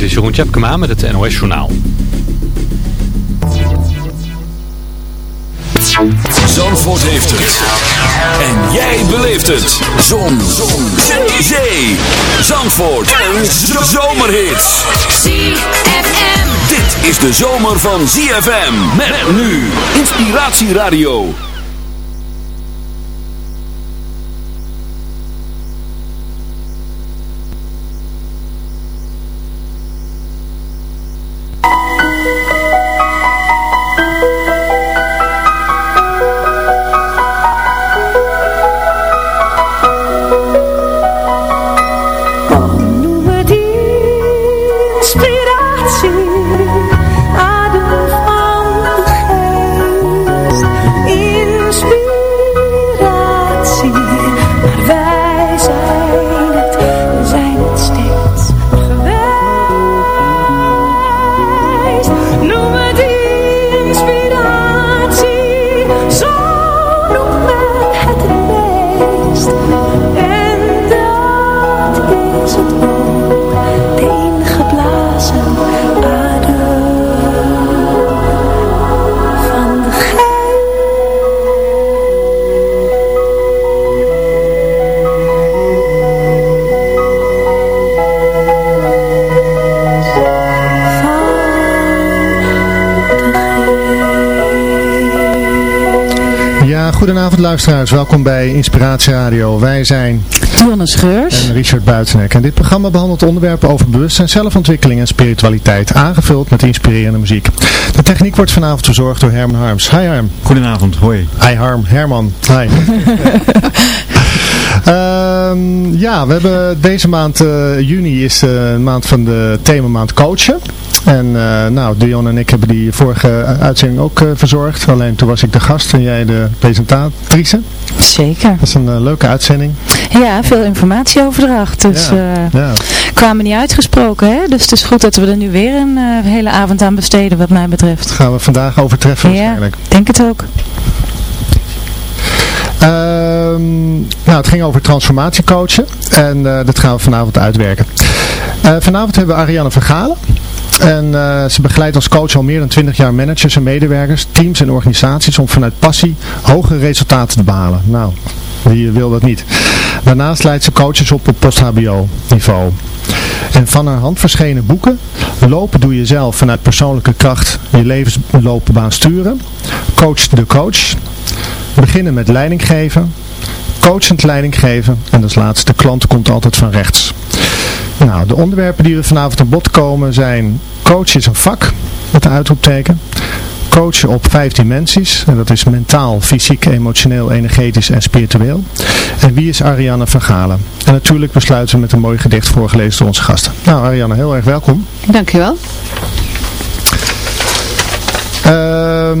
dit is Jeroen Tjepkema met het NOS Journaal. Zandvoort heeft het. En jij beleeft het. Zon. Zon. Zee. Zee. Zandvoort. Een zomerhit. ZFM. Dit is de zomer van ZFM. Met nu. Inspiratieradio. Luisteraars. Welkom bij Inspiratie Radio. Wij zijn Dionne Scheurs. en Richard Buitenek. En dit programma behandelt onderwerpen over bewustzijn, zelfontwikkeling en spiritualiteit. Aangevuld met inspirerende muziek. De techniek wordt vanavond verzorgd door Herman Harms. Hi Harm. Goedenavond, hoi. Hi Harm. Herman. Hi. Ehm, ja, we hebben deze maand, eh, juni is de maand van de themamaand coachen. En eh, nou, Dion en ik hebben die vorige uitzending ook eh, verzorgd. Alleen toen was ik de gast en jij de presentatrice. Zeker. Dat is een eh, leuke uitzending. Ja, veel informatieoverdracht. Dus Ja, eh, Ja. kwamen niet uitgesproken, hè? Dus het is goed dat we er nu weer een eh, hele avond aan besteden, wat mij betreft. Dat gaan we vandaag overtreffen Ja, waarschijnlijk. denk het ook. Ehm, nou, het ging over transformatiecoachen. En eh, dat gaan we vanavond uitwerken. Eh, vanavond hebben we Ariane Vergalen. En eh, ze begeleidt als coach al meer dan 20 jaar managers en medewerkers, teams en organisaties om vanuit passie hogere resultaten te behalen. Nou, wie wil dat niet? Daarnaast leidt ze coaches op op post-HBO niveau. En van haar hand verschenen boeken Lopen doe je zelf vanuit persoonlijke kracht je levensloopbaan sturen. Coach de coach. Beginnen met leiding geven. Coachend leiding geven. En als laatste, de klant komt altijd van rechts. Nou, de onderwerpen die we vanavond aan bod komen zijn coach is een vak, met een uitroepteken. Coachen op vijf dimensies. En dat is mentaal, fysiek, emotioneel, energetisch en spiritueel. En wie is Ariane van Galen? En natuurlijk besluiten we met een mooi gedicht voorgelezen door onze gasten. Nou Ariane, heel erg welkom. Dankjewel. Ehm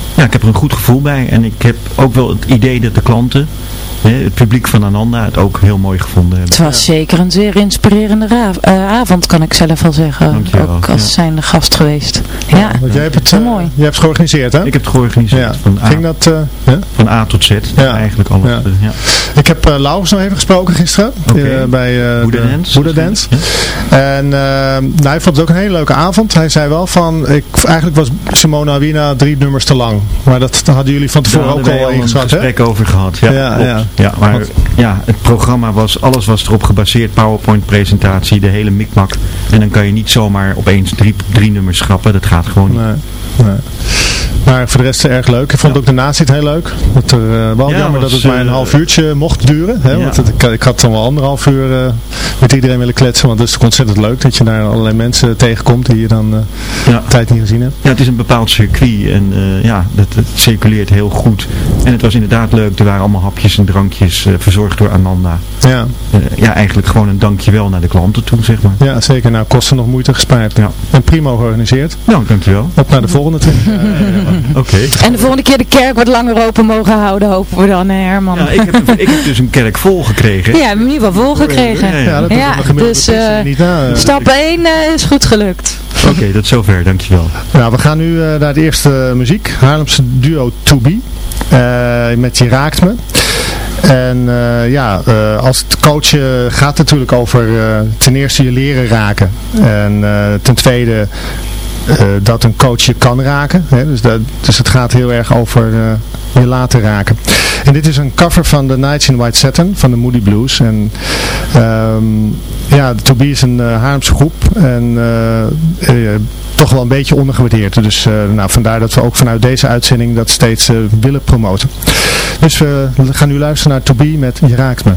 ja, ik heb er een goed gevoel bij. En ik heb ook wel het idee dat de klanten, hè, het publiek van Ananda, het ook heel mooi gevonden hebben. Het was zeker een zeer inspirerende eh, avond, kan ik zelf wel zeggen. Dankjewel, Ook als ja. zijnde gast geweest. Ja, Want jij hebt het, heel eh, mooi. jij hebt het georganiseerd, hè? Ik heb het georganiseerd ja. van, A, Ging dat, eh, ja? van A tot Z. Ja. Eigenlijk alles. Ja. eh, ja. Ik heb uh, Laurens nog even gesproken gisteren. Eh, bij uh, Buddha de Dance. Buddha Dance. En uh, nou, hij vond het ook een hele leuke avond. Hij zei wel van, ik, eigenlijk was Simona Wina drie nummers te lang. Maar dat, dat hadden jullie van tevoren ook al een ingeschat, hè? gesprek over gehad. Ja, Ja, ja. ja. maar Want- ja, het programma was, alles was erop gebaseerd. PowerPoint presentatie, de hele mikmak. En dan kan je niet zomaar opeens drie, drie nummers Dat gaat gewoon niet. Nee. Maar voor de rest erg leuk. Ik vond ook de nazit heel leuk. Dat er, eh, wel Ja, jammer was, dat het maar een eh, half uurtje mocht duren. Hè? Ja. Want het- ik, ik had dan wel anderhalf uur eh, met iedereen willen kletsen. Want het is ontzettend leuk dat je daar allerlei mensen tegenkomt die je dan eh Ja. tijd niet gezien hebt. Ja, het is een bepaald circuit en eh, ja, dat, het circuleert heel goed. En het was inderdaad leuk. Er waren allemaal hapjes en drankjes eh, verzorgd door Ananda. Ja, Eh, ja, eigenlijk gewoon een dankjewel naar de klanten toe, zeg maar. ja zeker. Nou, kosten nog moeite gespaard. Ja. En prima georganiseerd. Nou, dankjewel. Op naar de volgende jaar. Oké. En de volgende keer de kerk wat langer open mogen houden, hopen we dan, hè, Herman. Ja, ik heb, ik heb dus een kerk vol gekregen. Ja, we hebben in ieder geval volgekregen. Ja, Ja, dat Ja, een gemiddelde dus, christen eh, niet na. eh. Stap 1 is goed gelukt. Oké, tot zover, dankjewel. Nou, we gaan nu eh, naar de eerste muziek. Haarlemse duo To Be. Eh, met Je Raakt Me. En eh, ja, eh, als het coachen gaat het natuurlijk over eh, ten eerste je leren raken. En eh, ten tweede eh, dat een coach je kan raken. Hè? Dus, dat, dus het gaat heel erg over eh, je laten raken. En dit is een cover van The Nights in White Satin van de Moody Blues. En ehm, ja, To is een uh, groep. En eh, eh, toch wel een beetje ondergewaardeerd. Dus nou, vandaar dat we ook vanuit deze uitzending dat steeds willen promoten. Dus we gaan nu luisteren naar To met Je raakt me.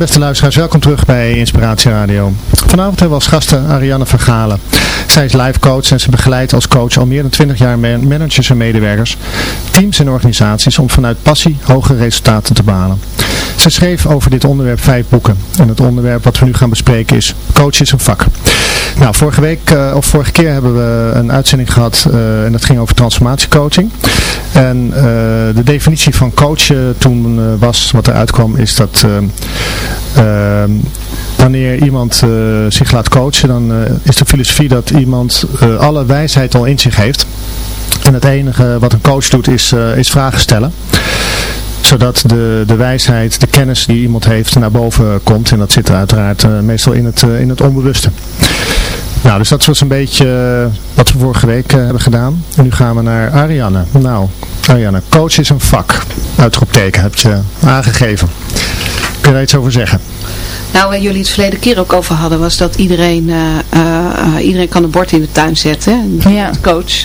Beste luisteraars, welkom terug bij Inspiratie Radio. Vanavond hebben we als gasten Ariane Vergalen. Zij is life coach en ze begeleidt als coach al meer dan 20 jaar man- managers en medewerkers, teams en organisaties om vanuit passie hogere resultaten te behalen. Ze schreef over dit onderwerp vijf boeken. En het onderwerp wat we nu gaan bespreken is Coach is een vak. Nou, vorige week, eh, of vorige keer hebben we een uitzending gehad eh, en dat ging over transformatiecoaching. En eh, de definitie van coachen toen was, wat eruit kwam, is dat wanneer iemand zich laat coachen, dan is de filosofie dat iemand eh, alle wijsheid al in zich heeft. En het enige wat een coach doet is, eh, is vragen stellen zodat de, de wijsheid, de kennis die iemand heeft naar boven komt. En dat zit uiteraard eh, meestal in het, in het onbewuste. Nou, dus dat was een beetje wat we vorige week hebben gedaan. En nu gaan we naar Ariane. Nou, Ariane, coach is een vak. Uitroepteken heb je aangegeven. Kun je daar iets over zeggen? Nou, waar jullie het verleden keer ook over hadden, was dat iedereen, eh, eh, eh, iedereen kan een bord in de tuin zetten. hè, Ja. Coach.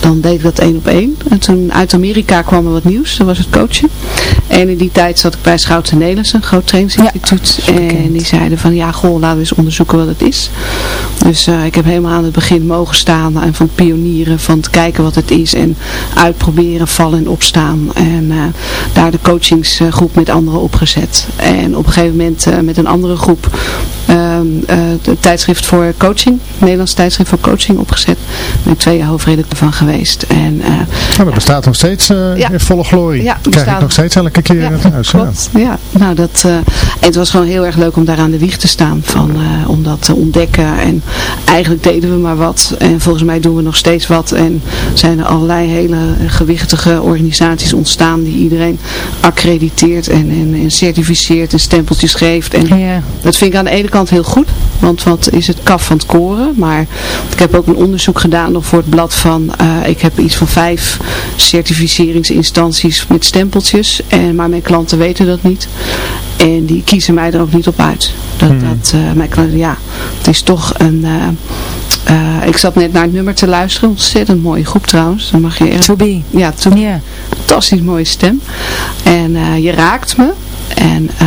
dan deed ik dat één op één. En toen uit Amerika kwam er wat nieuws. Dat was het coachen. En in die tijd zat ik bij Schouten Nederlands, een groot trainingsinstituut. en die zeiden van ja, goh, laten we eens onderzoeken wat het is. Dus eh, ik heb helemaal aan het begin mogen staan en van pionieren, van te kijken wat het is en uitproberen, vallen en opstaan. En eh, daar de coachingsgroep met anderen opgezet. En op een gegeven moment eh, met een andere groep ehm, eh, de tijdschrift voor coaching, Nederlands tijdschrift voor coaching opgezet. Ik twee jaar hoofdredacteur van geweest. En eh, Nou, dat bestaat nog steeds eh, Ja. in volle glorie. Ja, Krijg ik nog steeds elke keer Ja, het huis. Ja. klopt. Ja, nou dat, eh, en het was gewoon heel erg leuk om daar aan de wieg te staan van, eh, om dat te ontdekken. En eigenlijk deden we maar wat. En volgens mij doen we nog steeds wat. En zijn er allerlei hele gewichtige organisaties ontstaan die iedereen accrediteert en, en, en certificeert en stempeltjes geeft. En Ja. dat vind ik aan de ene kant heel goed, want wat is het kaf van het koren. Maar ik heb ook een onderzoek gedaan nog voor het blad van, eh, ik heb iets van vijf certificeringsinstanties met stempeltjes. En, maar mijn klanten weten dat niet. En die kiezen mij er ook niet op uit. Dat, dat, eh, mijn klanten, ja, het is toch een... eh, ik zat net naar het nummer te luisteren. Ontzettend mooie groep trouwens. Dan mag je. To be. Ja, to fantastisch mooie stem. En je raakt me. En eh,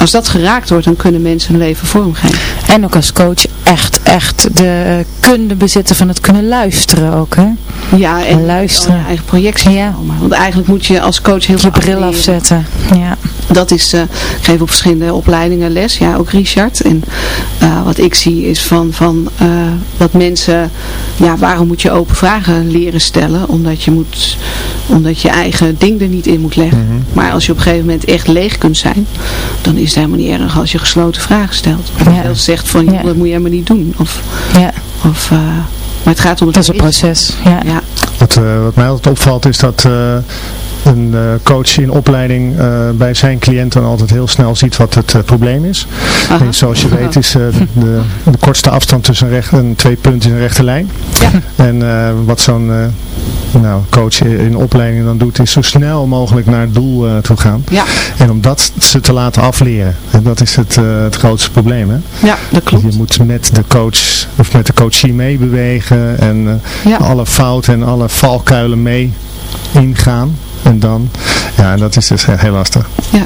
als dat geraakt wordt, dan kunnen mensen hun leven vormgeven. En ook als coach echt, echt de kunde bezitten van het kunnen luisteren ook, hè? Ja, en Luisteren. eigen projectie Ja. Want eigenlijk moet je als coach heel Je veel bril afzetten. Ja. Dat is, eh, ik geef op verschillende opleidingen les, ja ook Richard. En eh, wat ik zie is van, van eh, dat mensen, ja waarom moet je open vragen leren stellen? Omdat je, moet, omdat je eigen ding er niet in moet leggen. Maar als je op een gegeven moment echt leeg kunt zijn, dan is het helemaal niet erg als je gesloten vragen stelt. Of Ja. zelfs zegt van, Ja. dat moet je helemaal niet doen. Of, ja, of, eh, maar het gaat om het dat is een proces. Ja. Ja, Wat, eh, wat mij altijd opvalt is dat eh, een eh, coach in opleiding eh, bij zijn cliënt dan altijd heel snel ziet wat het eh, probleem is. En zoals je weet is de, de, kortste afstand tussen een recht, en twee punten is een rechte lijn. Ja. En wat zo'n nou, coach in opleiding dan doet is zo snel mogelijk naar het doel toe gaan. ja, En om dat ze te laten afleren. En dat is het, het grootste probleem. Hè? ja, dat klopt. Je moet met de coach of met de coachie meebewegen en Ja. alle fouten en alle valkuilen mee ingaan. En dan, ja, en dat is dus heel lastig. Ja,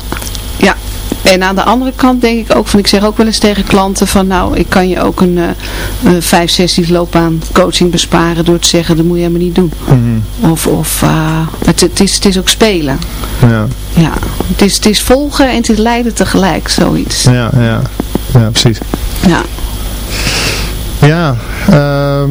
ja. En aan de andere kant denk ik ook van, ik zeg ook wel eens tegen klanten van, nou, ik kan je ook een eh, vijf sessies loopbaan coaching besparen door te zeggen, dat moet je helemaal niet doen. Of, of eh, het, het, is, het is ook spelen. Ja, Ja, het is, het is volgen en het is leiden tegelijk, zoiets. ja, ja, ja, precies. Ja, Ja, ehm,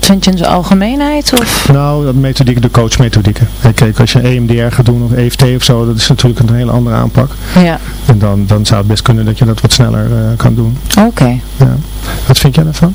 Vind je in zijn algemeenheid? Of? Nou, dat methodiek, de coachmethodieken. Kijk, als je EMDR gaat doen of EFT of zo, dat is natuurlijk een hele andere aanpak. Ja, En dan, dan zou het best kunnen dat je dat wat sneller eh, kan doen. oké. Ja. Wat vind jij daarvan?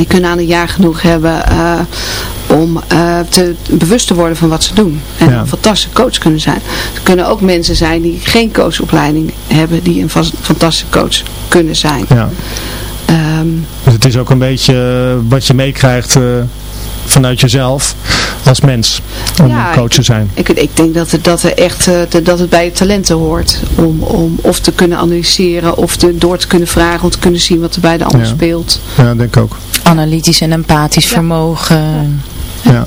Die kunnen aan een jaar genoeg hebben eh, om eh, te, bewust te worden van wat ze doen. En Ja. een fantastische coach kunnen zijn. Er kunnen ook mensen zijn die geen coachopleiding hebben, die een fantastische coach kunnen zijn. Ja. Ehm, Dus het is ook een beetje eh, wat je meekrijgt vanuit jezelf als mens om Ja, een coach te zijn. Ik, ik denk dat het, dat, er echt, eh, de- dat het bij je talenten hoort. Om, om of te kunnen analyseren of te, door te kunnen vragen. Om te kunnen zien wat er bij de ander Ja. speelt. Ja, dat denk ik ook. Analytisch en empathisch vermogen. Ja.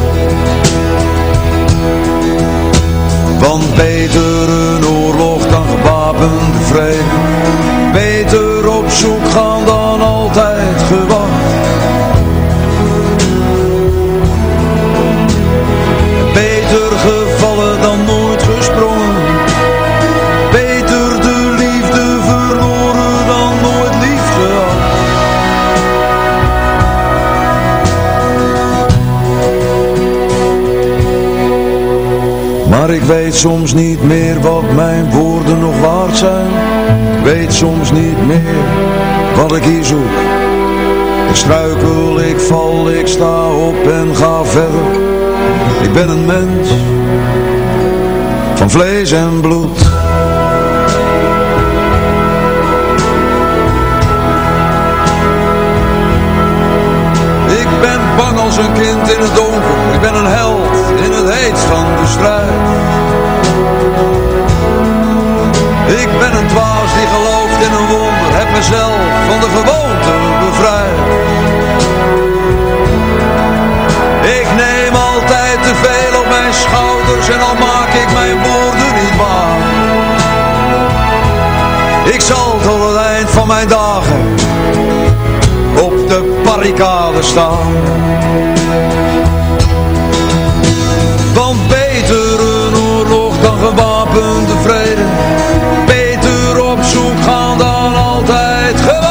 Want beter een oorlog dan gewapende vrede. Beter op zoek gaan dan altijd gewacht ik weet soms niet meer wat mijn woorden nog waard zijn. Ik weet soms niet meer wat ik hier zoek. Ik struikel, ik val, ik sta op en ga verder. Ik ben een mens van vlees en bloed een kind in het donker Ik ben een held in het heetst van de strijd. Ik ben een dwaas die gelooft in een wonder Heb mezelf van de gewoonte bevrijd. Ik neem altijd te veel op mijn schouders En al maak ik mijn woorden niet waar. Ik zal tot het eind van mijn dagen de barricade staan. Want beter een oorlog dan gewapende vrede. Beter op zoek gaan dan altijd gewacht.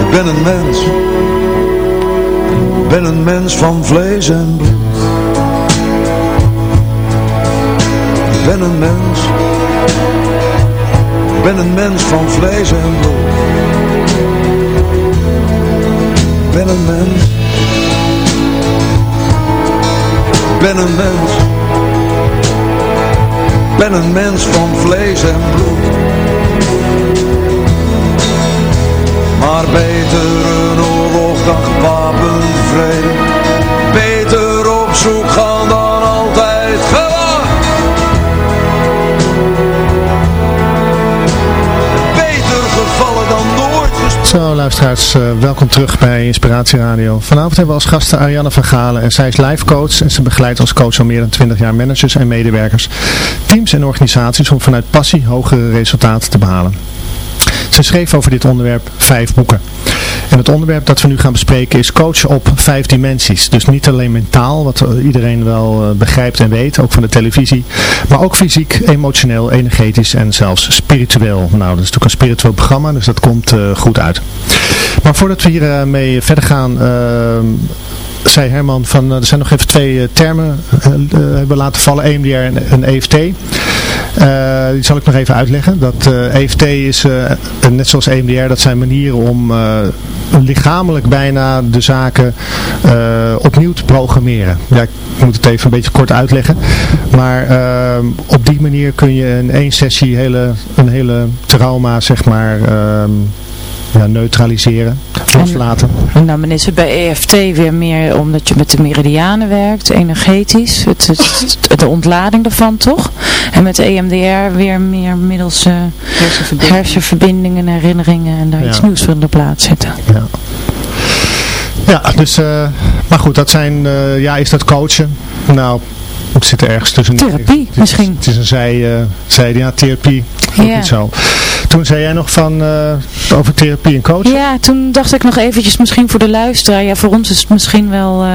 Ik ben een mens, ik ben een mens van vlees en bloed. Ik ben een mens, ik ben een mens van vlees en bloed. Ik ben een mens, ik ben een mens, ben een mens van vlees en bloed. Maar beter een oorlog dan gewapend vrede Beter op zoek gaan dan altijd gewacht Beter gevallen dan nooit Zo luisteraars, eh, welkom terug bij Inspiratie Radio. Vanavond hebben we als gasten Ariane van Galen en zij is life coach en ze begeleidt als coach al meer dan 20 jaar managers en medewerkers, teams en organisaties om vanuit passie hogere resultaten te behalen. Schreef over dit onderwerp vijf boeken. En het onderwerp dat we nu gaan bespreken is coach op vijf dimensies. Dus niet alleen mentaal, wat eh, iedereen wel eh, begrijpt en weet, ook van de televisie. Maar ook fysiek, emotioneel, energetisch en zelfs spiritueel. Nou, dat is natuurlijk een spiritueel programma, dus dat komt eh, goed uit. Maar voordat we hiermee mee verder gaan zei Herman van er zijn nog even twee termen hebben laten vallen, EMDR en, en EFT. Eh, die zal ik nog even uitleggen. Dat EFT is, uh, net zoals EMDR, dat zijn manieren om lichamelijk bijna de zaken opnieuw te programmeren. Ja, ik moet het even een beetje kort uitleggen. Maar op die manier kun je in één sessie hele, een hele trauma, zeg maar ja, neutraliseren, loslaten. En, en dan is het bij EFT weer meer omdat je met de meridianen werkt, energetisch, het, het, de ontlading ervan toch? En met EMDR weer meer middels uh, hersenverbindingen. hersenverbindingen, herinneringen en daar iets nieuws voor in de plaats zetten. Ja. Ja, dus, uh, maar goed, dat zijn, uh, ja, is dat coachen? Nou, het zit er ergens tussen. Therapie, misschien. Het is een zij, uh, zij ja, therapie, ook niet zo. Toen zei jij nog van uh, over therapie en coaching. Ja, toen dacht ik nog eventjes misschien voor de luisteraar. Ja, voor ons is het misschien wel, uh,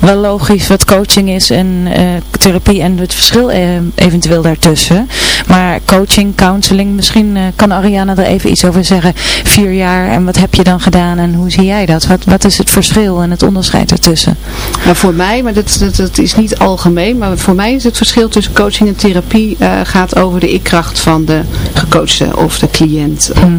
wel logisch wat coaching is en uh, therapie en het verschil eventueel daartussen. Maar coaching, counseling, misschien kan Ariana er even iets over zeggen. Vier jaar en wat heb je dan gedaan en hoe zie jij dat? Wat, wat is het verschil en het onderscheid ertussen? Nou, voor mij, maar dat, dat, dat is niet algemeen, maar voor mij is het verschil tussen coaching en therapie gaat over de ikkracht van de gecoachte of de cliënt. Mhm.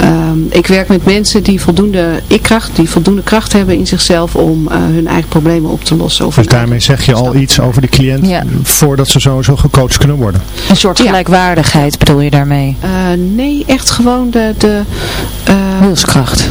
Ehm, ik werk met mensen die voldoende ikkracht, die voldoende kracht hebben in zichzelf om eh, hun eigen problemen op te lossen. Of dus daarmee zeg je al iets over de cliënt voordat ze sowieso gecoacht kunnen worden? Een soort gelijkwaardigheid bedoel je daarmee? Uh, nee, echt gewoon de... de uh, Wilskracht.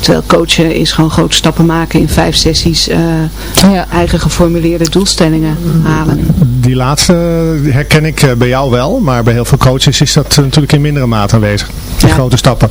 Terwijl coachen is gewoon grote stappen maken in vijf sessies uh, ja. eigen geformuleerde doelstellingen halen. Die laatste herken ik eh, bij jou wel, maar bij heel veel coaches is dat natuurlijk in mindere mate aanwezig. Die grote stappen.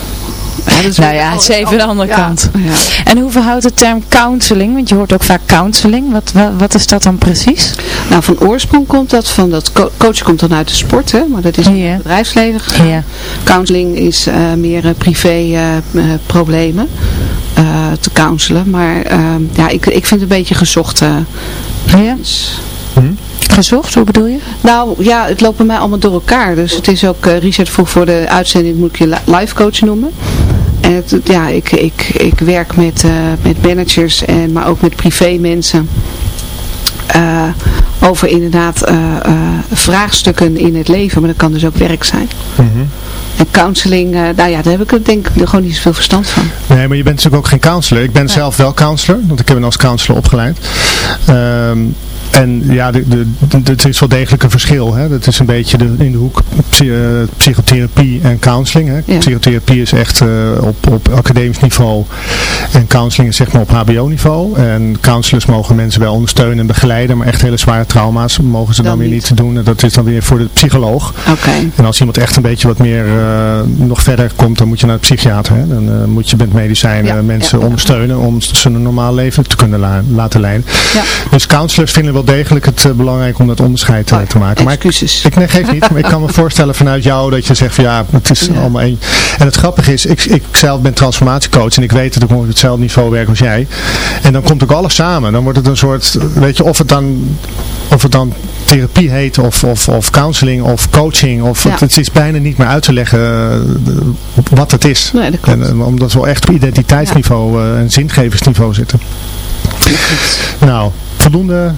Ja, nou ja, het is even de andere kant. Ja. En hoe verhoudt de term counseling? Want je hoort ook vaak counseling. Wat, wat, wat, is dat dan precies? Nou, van oorsprong komt dat van dat co coach komt dan uit de sport, hè, maar dat is in het bedrijfsleven gegaan. Counseling is uh, meer uh, privé uh, problemen te counselen. Maar ehm, ja, ik, ik vind het een beetje gezocht. ja. Hm? Gezocht, hoe bedoel je? Nou ja, het loopt bij mij allemaal door elkaar. Dus het is ook, uh, Richard vroeg voor de uitzending, moet ik je life coach noemen. En het, ja, ik, ik, ik werk met, uh, met managers, en, maar ook met privé mensen. Uh, over inderdaad vraagstukken in het leven, maar dat kan dus ook werk zijn. Mm -hmm. En counseling, nou ja, daar heb ik denk ik gewoon niet zoveel verstand van. Nee, maar je bent natuurlijk ook geen counselor. Ik ben zelf wel counselor, want ik heb hem als counselor opgeleid. Ehm, en ja, de, de, het is wel degelijk een verschil. Hè? Dat is een beetje de, in de hoek psychotherapie en counseling. Hè? Psychotherapie is echt uh, op, op academisch niveau en counseling is zeg maar op hbo niveau. En counselors mogen mensen wel ondersteunen en begeleiden, maar echt hele zware trauma's mogen ze dan, weer niet doen. Dat is dan weer voor de psycholoog. Okay. En als iemand echt een beetje wat meer uh, nog verder komt, dan moet je naar de psychiater. Hè? Dan uh, moet je met medicijnen ja, mensen ondersteunen om ze een normaal leven te kunnen la laten leiden. Dus counselors vinden wel degelijk het uh, belangrijk om dat onderscheid uh, te maken. Maar excuses. Ik, nee, geef niet. Maar ik kan me voorstellen vanuit jou dat je zegt van ja, het is allemaal één. En het grappige is, ik, ik zelf ben transformatiecoach en ik weet dat ik op hetzelfde niveau werk als jij. En dan komt ook alles samen. Dan wordt het een soort, weet je, of het dan, of het dan therapie heet of, of, of counseling of coaching. Of het, het, is bijna niet meer uit te leggen uh, wat het is. Nee, dat klopt. En, omdat we wel echt op identiteitsniveau ja. en zingeversniveau zitten. Nou, voldoende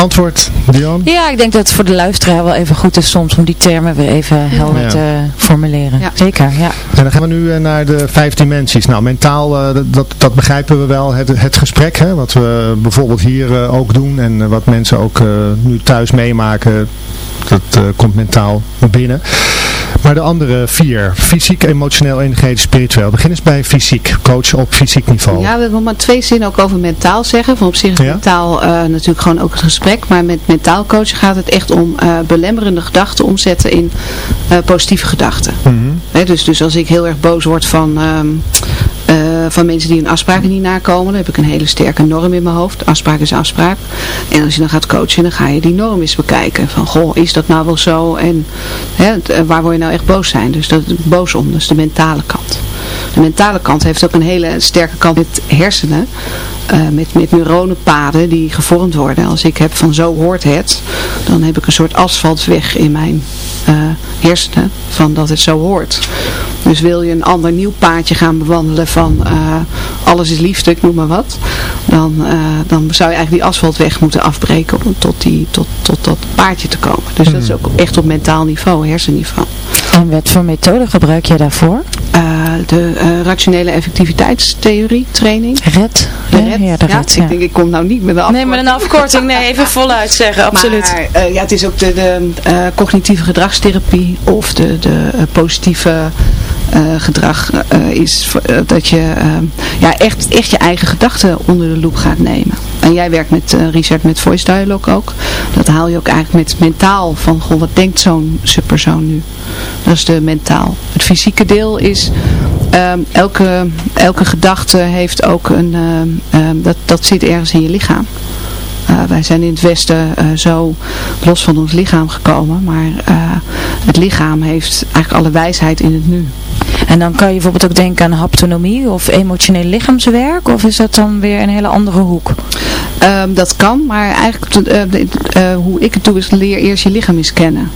Antwoord, Dion? Ja, ik denk dat het voor de luisteraar wel even goed is soms om die termen weer even helder ja. te formuleren. Ja. Zeker, ja. En dan gaan we nu eh, naar de vijf dimensies. Nou, mentaal, uh, dat, dat begrijpen we wel. Het, het gesprek, hè, wat we bijvoorbeeld hier uh, ook doen en wat mensen ook nu thuis meemaken, dat komt mentaal binnen. Maar de andere vier, fysiek, emotioneel, energetisch, spiritueel. Begin eens bij fysiek, coach op fysiek niveau. Ja, we willen maar twee zinnen ook over mentaal zeggen. Van op zich is Ja. mentaal eh, natuurlijk gewoon ook het gesprek. Maar met mentaal coachen gaat het echt om eh, belemmerende gedachten omzetten in eh, positieve gedachten. Mhm. Dus, dus als ik heel erg boos word van, ehm, eh, van mensen die hun afspraken niet nakomen, dan heb ik een hele sterke norm in mijn hoofd. Afspraak is afspraak. En als je dan gaat coachen, dan ga je die norm eens bekijken. Van, goh, is dat nou wel zo? En hè, eh, waar word je nou echt boos zijn? Dus dat boos om, is de mentale kant. De mentale kant heeft ook een hele sterke kant met hersenen. eh, met, met neuronenpaden die gevormd worden. Als ik heb van zo hoort het, dan heb ik een soort asfaltweg in mijn hersenen van dat het zo hoort. Dus wil je een ander nieuw paadje gaan bewandelen van eh, alles is liefde, ik noem maar wat. Dan, eh, dan zou je eigenlijk die asfaltweg moeten afbreken om tot, die, tot, tot dat paadje te komen. Dus dat is ook echt op mentaal niveau, hersenniveau. En wat voor methode gebruik je daarvoor? Eh, de eh, rationele effectiviteitstheorie training. Red? De Ja, RED. Ja, de Ja, red, ik ja. denk ik kom nou niet met een Nee, met een afkorting. Nee, even voluit zeggen, absoluut. Maar eh, ja, het is ook de, de eh, cognitieve gedragstherapie of de, de positieve gedrag eh, is eh, dat je eh, ja, echt, echt je eigen gedachten onder de loep gaat nemen. En jij werkt met eh, Richard met voice dialogue ook. Dat haal je ook eigenlijk met mentaal van goh, wat denkt zo'n subpersoon nu? Dat is de mentaal. Het fysieke deel is ehm, elke, elke gedachte heeft ook een, ehm, dat, dat zit ergens in je lichaam. Uh, wij zijn in het Westen uh, zo los van ons lichaam gekomen, maar uh, het lichaam heeft eigenlijk alle wijsheid in het nu. En dan kan je bijvoorbeeld ook denken aan haptonomie of emotioneel lichaamswerk, of is dat dan weer een hele andere hoek? Um, dat kan, maar eigenlijk uh, hoe ik het doe is leer eerst je lichaam eens kennen.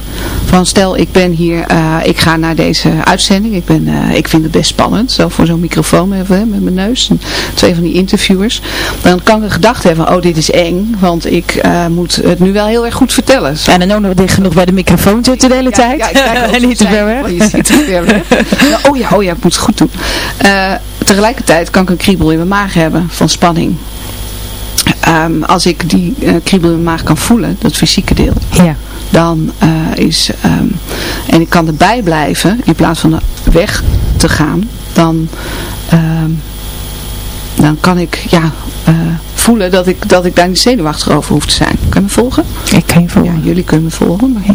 Van stel ik ben hier, ik ga naar deze uitzending, ik, ben, ik vind het best spannend, zo voor zo'n microfoon even, met mijn neus, en twee van die interviewers. Dan kan ik een gedachte hebben, oh dit is eng, want ik moet het nu wel heel erg goed vertellen. Zo. En dan ook nog dicht genoeg bij de microfoon zitten de hele ja, tijd. Ja, en niet te ver weg. Je ziet het ver weg. oh ja, oh ja, ik moet het goed doen. Uh, tegelijkertijd kan ik een kriebel in mijn maag hebben van spanning. Um, als ik die uh, kriebel in mijn maag kan voelen, dat fysieke deel, ja. dan uh, is, um, en ik kan erbij blijven in plaats van weg te gaan, dan, um, dan kan ik ja, uh, voelen dat ik, dat ik daar niet zenuwachtig over hoef te zijn. Kan je me volgen? Ik kan je volgen. Ja, jullie kunnen me volgen. Maar, ja.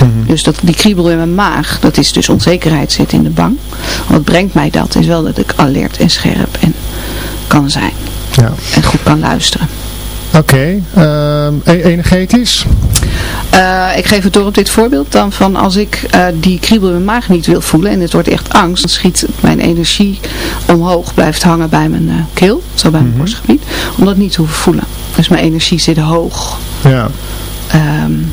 Mhm. Mm -hmm. Dus dat, die kriebel in mijn maag, dat is dus onzekerheid zit in de bang. Wat brengt mij dat? Is wel dat ik alert en scherp en kan zijn. Ja. En goed kan luisteren. Oké, okay. uh, energetisch? Uh, ik geef het door op dit voorbeeld dan van als ik uh, die kriebel in mijn maag niet wil voelen en het wordt echt angst, dan schiet mijn energie omhoog, blijft hangen bij mijn uh, keel, zo bij mijn mm -hmm. borstgebied, om dat niet te hoeven voelen. Dus mijn energie zit hoog. Ja. Um,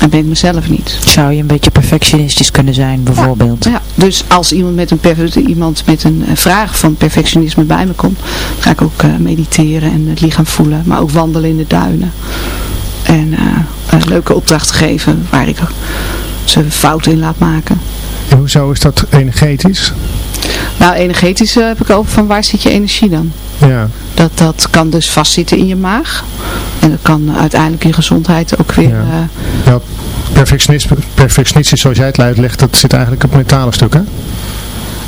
En ben ik mezelf niet. Zou je een beetje perfectionistisch kunnen zijn, bijvoorbeeld? Ja, ja. dus als iemand met, een iemand met een vraag van perfectionisme bij me komt, ga ik ook uh, mediteren en het lichaam voelen, maar ook wandelen in de duinen. En uh, uh, leuke opdrachten geven waar ik ze fouten in laat maken. En hoezo is dat energetisch? Nou, energetisch heb ik over van waar zit je energie dan? Ja. Dat, dat kan dus vastzitten in je maag. En dat kan uiteindelijk je gezondheid ook weer... Ja, uh, ja perfectionisme, perfectionistisch zoals jij het uitlegt, dat zit eigenlijk op het mentale stuk, hè?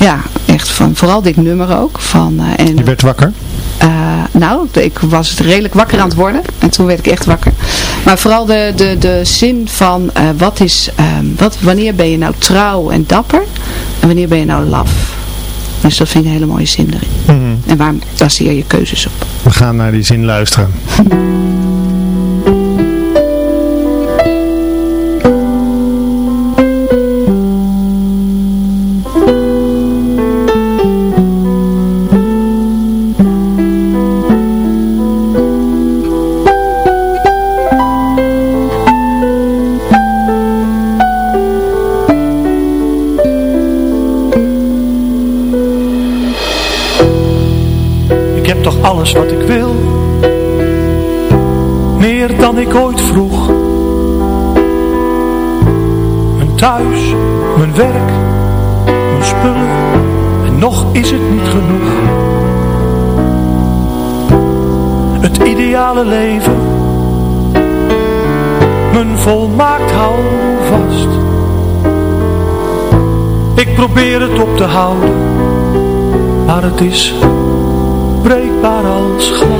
Ja, echt van, vooral dit nummer ook. Van, eh, en, je werd wakker. eh, nou, ik was redelijk wakker aan het worden. En toen werd ik echt wakker. Maar vooral de, de, de zin van eh, wat is, ehm, wat, wanneer ben je nou trouw en dapper? En wanneer ben je nou laf? Dus dat vind ik een hele mooie zin erin. Mhm. En waar baseer je keuzes op? We gaan naar die zin luisteren. ik ooit vroeg. Mijn thuis, mijn werk, mijn spullen En nog is het niet genoeg. Het ideale leven. Mijn volmaakt houvast. Ik probeer het op te houden Maar het is breekbaar als glas.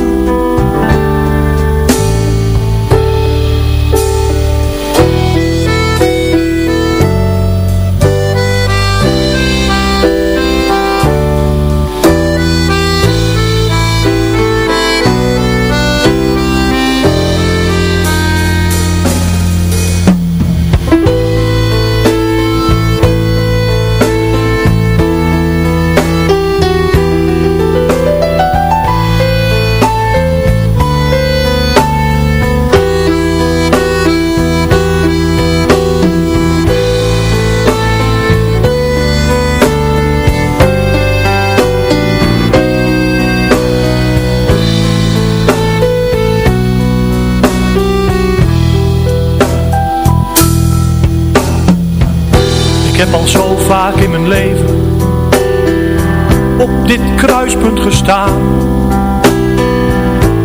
Heb al zo vaak in mijn leven op dit kruispunt gestaan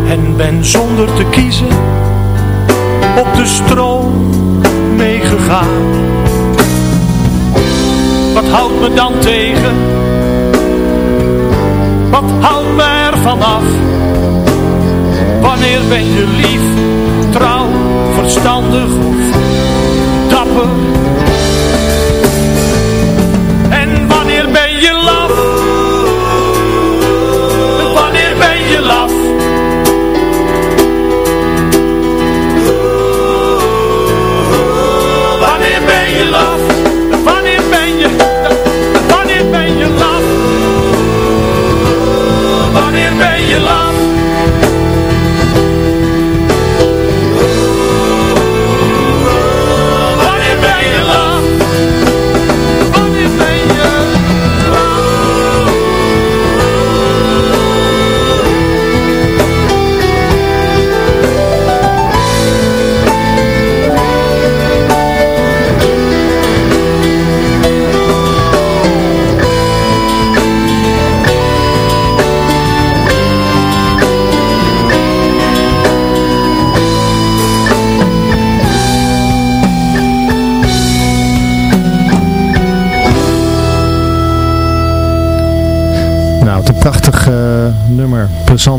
en ben zonder te kiezen op de stroom meegegaan. houdt me dan tegen? Wat houdt me ervan af? Wanneer ben je lief, trouw, verstandig of dapper?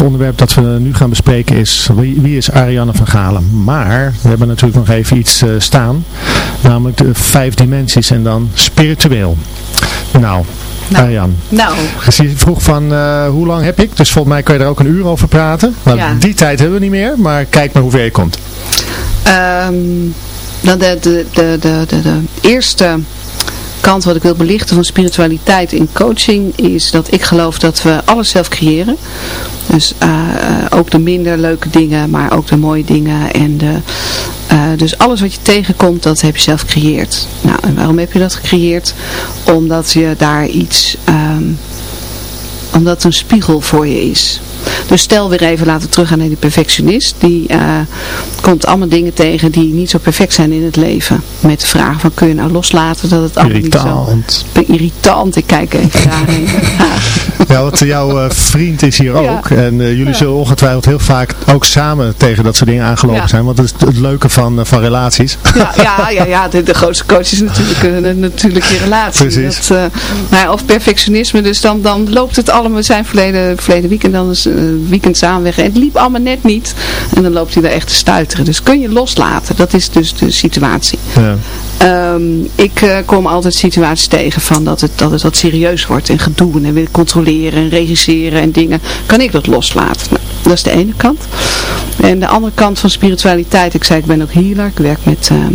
Het onderwerp dat we nu gaan bespreken is wie, wie is Ariane van Galen. Maar we hebben natuurlijk nog even iets eh, staan. Namelijk de vijf dimensies en dan spiritueel. Nou, Nou. Ariane. Nou, Dus je vroeg van eh, hoe lang heb ik? Dus volgens mij kan je daar ook een uur over praten. Nou, Ja. die tijd hebben we niet meer. Maar kijk maar hoe ver je komt. Ehm, de, de, de, de, de, de eerste kant wat ik wil belichten van spiritualiteit in coaching is dat ik geloof dat we alles zelf creëren. Dus eh, eh, ook de minder leuke dingen, maar ook de mooie dingen. En de, eh, dus alles wat je tegenkomt, dat heb je zelf gecreëerd. Nou, en waarom heb je dat gecreëerd? Omdat je daar iets... ehm, omdat het een spiegel voor je is. Dus stel weer even, laten teruggaan naar die perfectionist. Die eh, komt allemaal dingen tegen die niet zo perfect zijn in het leven. Met de vraag van kun je nou loslaten dat het allemaal niet Irritant. zo... Irritant. Ik kijk even daarheen. Ja. Want jouw eh, vriend is hier Ja. ook. En eh, jullie zullen ongetwijfeld heel vaak ook samen tegen dat soort dingen aangelopen Ja. zijn. Want dat is het leuke van, eh, van relaties. Ja, ja, ja, ja de, de grootste coach is natuurlijk, eh, natuurlijk je relatie. Precies. Dat, eh, nou ja, of perfectionisme, dus dan, dan loopt het allemaal, we zijn verleden, verleden weekend dan eh, weekend samen weg en het liep allemaal net niet. En dan loopt hij daar echt te stuiteren. Dus kun je loslaten, dat is dus de situatie. Ja. Ehm, ik eh, kom altijd situaties tegen van dat het, dat het wat serieus wordt en gedoe en wil controleren en regisseren en dingen. Kan ik dat loslaten? Nou, dat is de ene kant. En de andere kant van spiritualiteit, ik zei ik ben ook healer, ik werk met... ehm,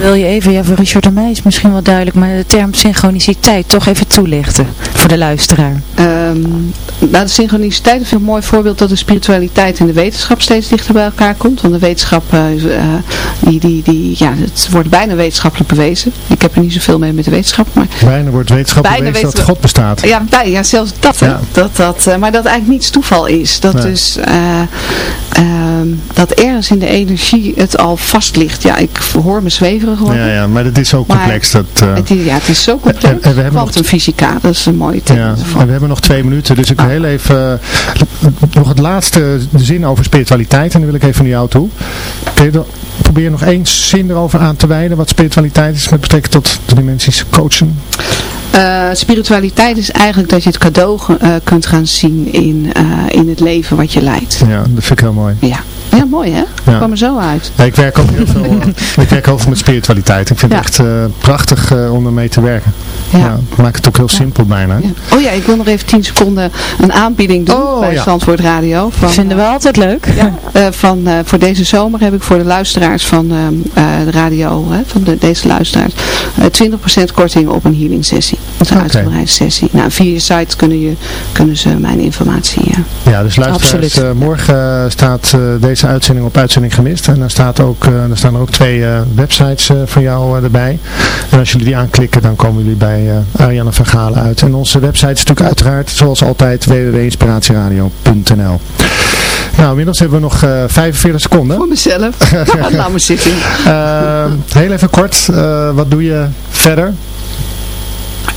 Wil je even, ja voor Richard en mij is misschien wel duidelijk, maar de term synchroniciteit toch even toelichten voor de luisteraar. Ehm nou, de synchroniciteit is een mooi voorbeeld dat de spiritualiteit en de wetenschap steeds dichter bij elkaar komt. Want de wetenschap, eh, eh, die, die, die, ja, het wordt bijna wetenschappelijk bewezen. Ik heb er niet zoveel mee met de wetenschap, maar Bijna wordt wetenschap Bijna bewezen dat God bestaat. Ja, bij, ja zelfs dat, hè. Ja. dat, dat eh, maar dat eigenlijk niets toeval is. Dat Nee. dus, dat ergens in de energie het al vast ligt. Ja, ik hoor me zweverig worden. Ja, ja, maar dat is zo Maar complex. Dat, eh, Het, is- ja, het is zo complex. en we hebben nog- Kwantumfysica, dat is een mooie term. ja, en we hebben nog twee minuten, dus ik wil Ah. heel even eh, nog het laatste zin over spiritualiteit en dan wil ik even naar jou toe. Kun je er, probeer nog één zin erover aan te wijden wat spiritualiteit is met betrekking tot de dimensies coachen? Eh, spiritualiteit is eigenlijk dat je het cadeau eh, kunt gaan zien in, eh, in het leven wat je leidt. Ja, dat vind ik heel mooi. Ja, ja mooi hè? Ja. kwam er zo uit. Ja, ik werk ook heel veel ik werk heel veel met spiritualiteit. Ik vind het echt eh, prachtig eh, om ermee te werken. Ja. Ja. maak het ook heel simpel bijna. Ja. Oh ja, ik wil nog even 10 seconden een aanbieding doen Oh, bij ja. Zandvoort Radio. Van, Vinden we altijd leuk. Ja, eh, van, eh, voor deze zomer heb ik voor de luisteraars van ehm, eh, de radio, hè, van de, deze luisteraars, eh 20% korting op een healing sessie. Een Oké. uitgebreide sessie. Nou, via je site kunnen, je, kunnen ze mijn informatie. Ja. Ja, dus luisteraars, Absoluut. eh, morgen eh, staat eh, deze uitzending op uitzending gemist. En dan staat ook, er staan er ook twee eh, websites eh, van jou erbij. En als jullie die aanklikken, dan komen jullie bij eh, Ariane van Galen uit. En onze website is natuurlijk uiteraard, zoals altijd, www.inspiratieradio.nl Nou, inmiddels hebben we nog eh 45 seconden. Voor mezelf. Laat maar zitten. Heel even kort, eh, wat doe je verder?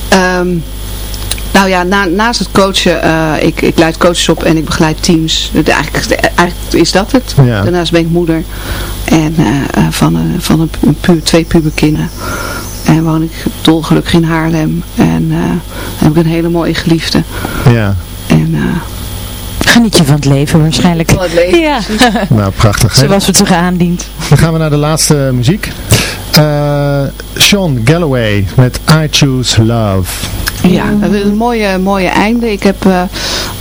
Ehm, nou ja, na, naast het coachen, eh, ik, ik leid coaches op en ik begeleid teams. Eigenlijk, eigenlijk is dat het. Ja. Daarnaast ben ik moeder en, eh, eh, van, een, van een, pu- puur, twee puberkinderen. En woon ik dolgelukkig in Haarlem. En eh, heb ik een hele mooie geliefde. Ja, En, eh, Geniet je van het leven waarschijnlijk. Van het leven, Ja, nou prachtig. zoals het zich aandient. Dan gaan we naar de laatste muziek. Eh, Sean Galloway met I Choose Love. Ja, dat is een mooie, mooie einde. Ik heb eh,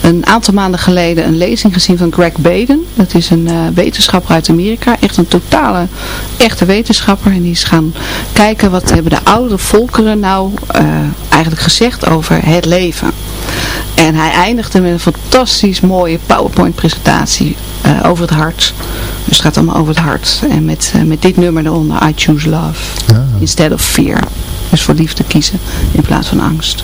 een aantal maanden geleden een lezing gezien van Greg Baden. Dat is een eh, wetenschapper uit Amerika. Echt een totale, echte wetenschapper. En die is gaan kijken wat hebben de oude volkeren nou eh, eigenlijk gezegd over het leven. En hij eindigde met een fantastisch mooie PowerPoint presentatie over het hart. Dus het gaat allemaal over het hart. En met, met dit nummer eronder, I choose love. Instead of fear. Dus voor liefde kiezen in plaats van angst.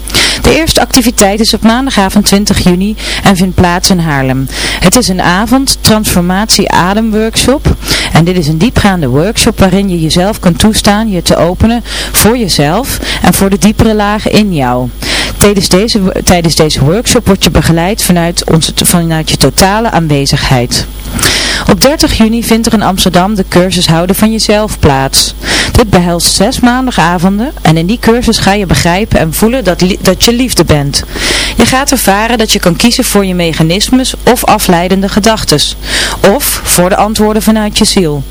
De eerste activiteit is op maandagavond 20 juni en vindt plaats in Haarlem. Het is een avond transformatie ademworkshop en dit is een diepgaande workshop waarin je jezelf kunt toestaan je te openen voor jezelf en voor de diepere lagen in jou. Tijdens deze, tijdens deze workshop word je begeleid vanuit, onze, vanuit je totale aanwezigheid. Op 30 juni vindt er in Amsterdam de cursus Houden van Jezelf plaats. Dit behelst zes maandagavonden en in die cursus ga je begrijpen en voelen dat, dat je liefde bent. Je gaat ervaren dat je kan kiezen voor je mechanismes of afleidende gedachtes. Of voor de antwoorden vanuit je ziel.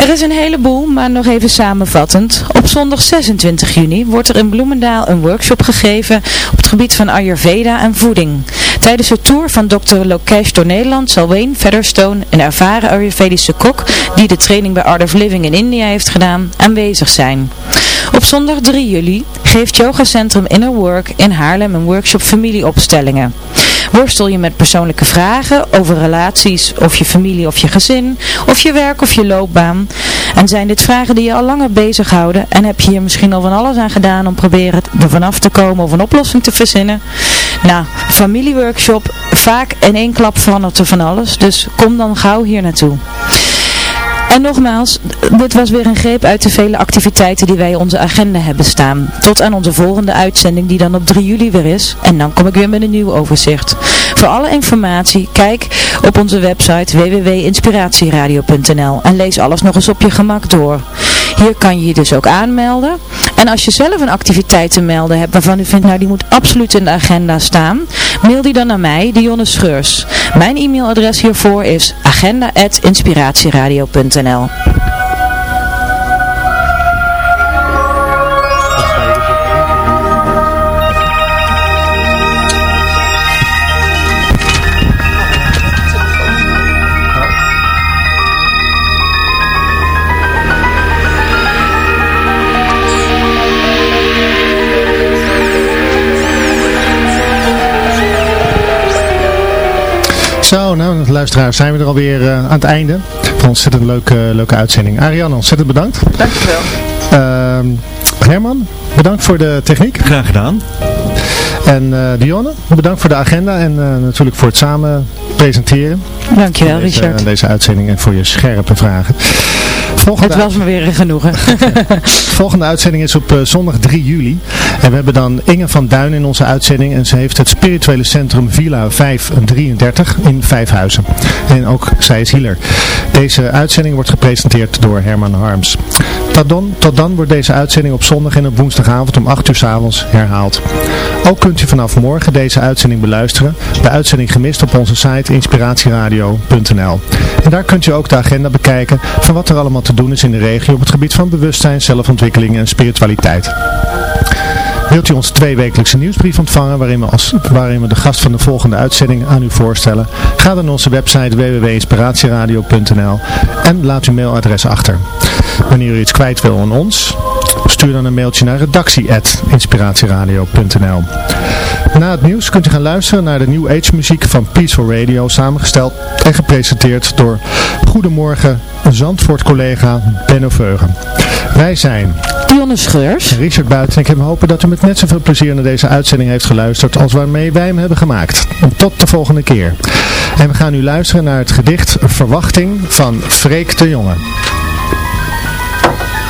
Er is een heleboel, maar nog even samenvattend. Op zondag 26 juni wordt er in Bloemendaal een workshop gegeven op het gebied van Ayurveda en voeding. Tijdens de tour van Dr. Lokesh door Nederland zal Wayne Featherstone, een ervaren Ayurvedische kok die de training bij Art of Living in India heeft gedaan, aanwezig zijn. Op zondag 3 juli geeft Yoga Centrum Inner Work in Haarlem een workshop familieopstellingen. Worstel je met persoonlijke vragen over relaties of je familie of je gezin, of je werk of je loopbaan? En zijn dit vragen die je al langer bezighouden en heb je hier misschien al van alles aan gedaan om proberen er vanaf te komen of een oplossing te verzinnen? Nou, familieworkshop, vaak in één klap verandert er van alles, dus kom dan gauw hier naartoe. En nogmaals, dit was weer een greep uit de vele activiteiten die wij onze agenda hebben staan. Tot aan onze volgende uitzending die dan op 3 juli weer is. En dan kom ik weer met een nieuw overzicht. Voor alle informatie, kijk op onze website www.inspiratieradio.nl en lees alles nog eens op je gemak door. Hier kan je je dus ook aanmelden. En als je zelf een activiteit te melden hebt waarvan u vindt, nou die moet absoluut in de agenda staan, mail die dan naar mij, Dionne Scheurs. Mijn e-mailadres hiervoor is agenda.inspiratieradio.nl Zo, nou luisteraars, zijn we er alweer uh, aan het einde van een ontzettend leuke, leuke uitzending. Ariane, ontzettend bedankt. Dankjewel. Uh, Herman, bedankt voor de techniek. Graag gedaan. En uh, Dionne, bedankt voor de agenda en uh, natuurlijk voor het samen presenteren. Dankjewel deze, Richard. deze uitzending en voor je scherpe vragen. Volgende het was me weer een genoegen. Volgende uitzending is op uh, zondag 3 juli. En we hebben dan Inge van Duin in onze uitzending. En ze heeft het spirituele centrum Villa 533 in Vijfhuizen. En ook zij is healer. Deze uitzending wordt gepresenteerd door Herman Harms. Tot dan, tot dan wordt deze uitzending op zondag en op woensdagavond om 8 uur s avonds herhaald. Ook kunt u vanaf morgen deze uitzending beluisteren. De uitzending gemist op onze site inspiratieradio.nl. En daar kunt u ook de agenda bekijken van wat er allemaal te doen is in de regio op het gebied van bewustzijn, zelfontwikkeling en spiritualiteit. Wilt u onze tweewekelijkse nieuwsbrief ontvangen waarin we, als, waarin we de gast van de volgende uitzending aan u voorstellen? Ga dan naar onze website www.inspiratieradio.nl en laat uw mailadres achter. Wanneer u iets kwijt wil aan ons, stuur dan een mailtje naar redactie.inspiratieradio.nl Na het nieuws kunt u gaan luisteren naar de New Age muziek van Peaceful Radio, samengesteld en gepresenteerd door Goedemorgen Zandvoort collega Benno Veugen. Wij zijn Dionne Scheurs, Richard Buiten en ik heb hopen dat u met net zoveel plezier naar deze uitzending heeft geluisterd als waarmee wij hem hebben gemaakt. Tot de volgende keer. En we gaan nu luisteren naar het gedicht Verwachting van Freek de Jonge.